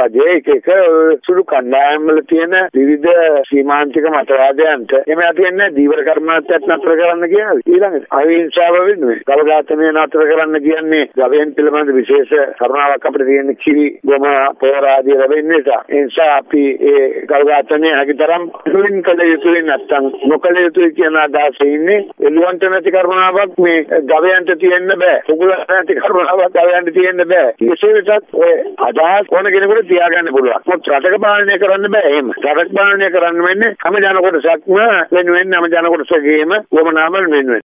රජයේ එක එක සුළු කණ්ඩායම් වල තියෙන විවිධ සීමාන්තික මතවාදයන්ට එමෙ තියෙන්නේ දීවර කර්මාන්තයක් නතර කරන්න කියලා. ඊළඟට අහිංසාව වෙනුවෙන් ගවඝාතනය නතර කරන්න කියන්නේ ගවයන් පිළිබඳ විශේෂ කරුණාවක් අපිට තියෙන කිරි ගොම පෝරාදී ලැබෙන නිසා. ඒ නිසා අපි ඒ ගවඝාතනය හැකිතරම් දුරින් කළ යුතුයි නැත්නම් නොකළ යුතුයි කියන අදහස ඉන්නේ. එළුවන්ට නැති කරුණාවක් මේ ගවයන්ට තියෙන්න බෑ. කුකුලන්ට නැති කරුණාවක් ගවයන්ට තියෙන්න බෑ. කෙසේ වෙතත් ඔය අදහස් ඕන කෙනෙකුට තියාගන්න පුළුවන්. මොකද රටක පාලනය කරන්න බෑ එහෙම. රටක පාලනය කරන්න වෙන්නේ හැම ජන කොටසක්ම වෙනුවෙන් හැම ජන කොටසකේම වමනාමල් වෙනුවෙන්.